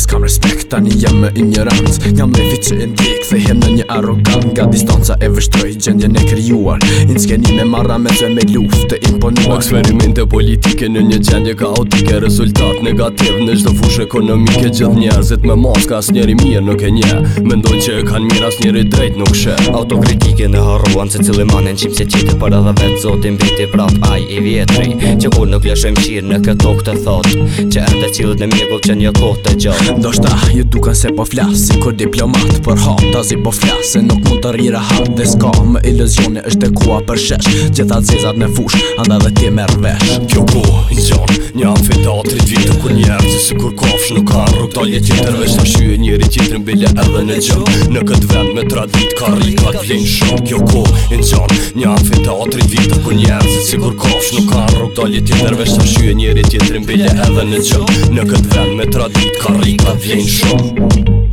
just can respect tani jam ignorancë Nga Jam lefi që e ndi, jem në një arrogant Nga distanca e vështroj gjendje në kryuar Inë skeni me marra me të me luft të imponuar Eksperimente politike në një gjendje kaotike Rezultat negativ në gjdo fush ekonomike Gjith njerëzit me maska, as njeri mirë nuk e një Mendoj që e kanë mirë, as njeri drejt nuk shë Autokritike në harruan se cili manen qim se qitë Para dhe vetë zotin viti prap aj i vjetri Që kur nuk lëshem qirë në këto këtë Që në një kohë të Ju duken se po flasë Si kur diplomat për hap Ta po flasë Se nuk mund të rire hap Dhe s'ka më iluzioni është e kua për shesh Gjitha të zizat me fush Anda dhe ti me rvesh Kjo ku i gjon Një anfi të vitë Kur njerë Si si kur kofsh nuk ka rrug Talje jetë jetër Vesh të shyë njëri tjetër Në bile edhe në gjëm Në këtë vend me tradit Ka rika të vlinë shumë Kjo ku i gjon Një anfi të vitë Kur njerë Si kur kofsh nuk ka rrug Ta jetë jetër të shyë njëri tjetër Në bile edhe në gjëm Në këtë vend me tradit Ka rika të shumë Thank you.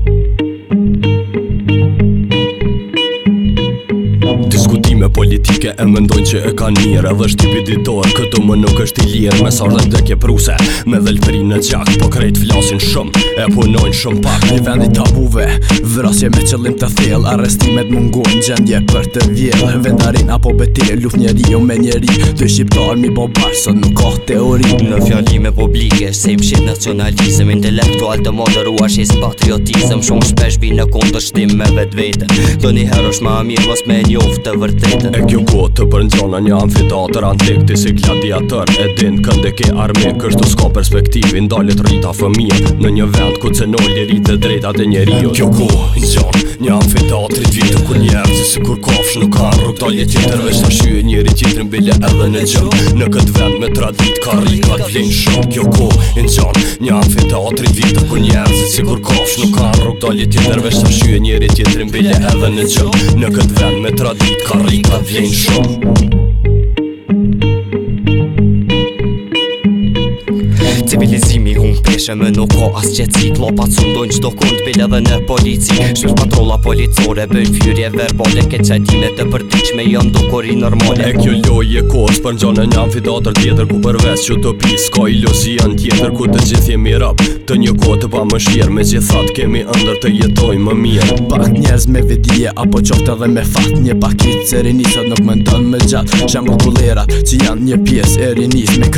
politike e mendojnë që e ka njërë Edhe shtipi ditorë, këtu më nuk është i lirë Me sardhe dhe kje pruse, me dhe lëpëri në qak Po krejt flasin shumë, e punojnë shumë pak Një vendi tabuve, vrasje me qëllim të thjel Arrestimet mungojnë gjendje për të vjel Vendarin apo beti, luf njeri jo me njeri Të shqiptar mi po bashkë, sot nuk ka teori Në fjallime publike, se i pëshit nacionalizm Intelektual të moderuar që i Shumë shpesh vi në kontështim me vetë vetën Do një herë është ma mirë, mos me njoftë të E kjo kohë po të për një amfitator antik Ti si gladiator e din kënde ke armik Kështu s'ka perspektivin dalit rrita fëmija Në një vend ku të nëllë dhe drejta dhe po, një E kjo kohë një amfitator i vitë Kër njerë që si kur kofsh nuk ka rrugtoj e tjetër Vesh të shyë njeri Në bile edhe në gjëmë Në këtë vend me tradit ka rrit të vlinë shumë Kjo ko e në gjëmë Një amfi të atri vitë të kun si kur kofsh nuk ka në rrug dalje tjetër Vesh të shyë njëri tjetër Në bile edhe në gjëmë Në këtë vend me tradit ka rrit të vlinë shumë shëmë nuk ko as qëtësi Klopat së qdo kund bile dhe në polici Shqyrë patrolla policore bëjnë fyrje verbale Ke qajtime të përdiqme jam dukori normale E kjo loj e kosë për njënë një amfidatër tjetër Ku përves që të pis ka iluzian tjetër Ku të gjithë jemi të një kohë të pa më shirë Me gjithat kemi ndër të jetoj më mirë Pak njerëz me vidje apo qofte dhe me fat Një pakit se rinisat nuk më ndonë me gjatë Shemë që janë një e rinis me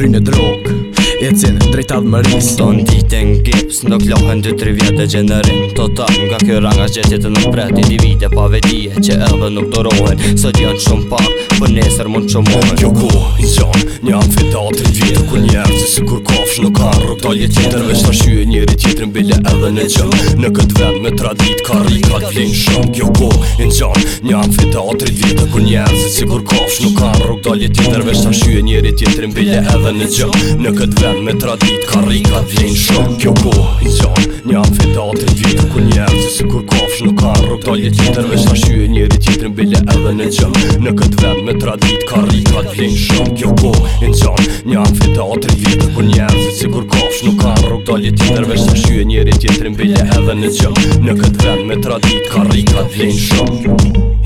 jetësin drejtad më rris Ton ditë n'gips, ndo klohen 2-3 vjetë e gjenërin Total nga kjo rangas gjetjet e nëmpret Individe pa vetije që edhe nuk dorohen Së gjënë shumë pak, Po nesër mund që mëme Kjo ku i një vitë njerë që si kur kofsh në karë Rëk talje tjetër veç të njëri tjetër në edhe në që Në këtë vend me tradit ka rrit ka shumë Kjo ku i qonë një vitë njerë që si kur kofsh në karë Rëk talje tjetër veç të njëri tjetër në edhe në që Në këtë vend me tradit ka rrit ka shumë Kjo ku i qonë një vitë njerë që si kur kofsh në karë Rëk talje tjetër veç të njëri tjetër në edhe në që Në këtë vend me tradit ka rrit Ka t'vlin shumë kjo ko Në qanë një amfiteatri vjetë Për njerëzit si kur kafsh nuk ka rrug dalje tjetër Vesh të shyë njeri tjetërin bile edhe në qëmë Në këtë vend me tradit ka rrit Ka t'vlin shumë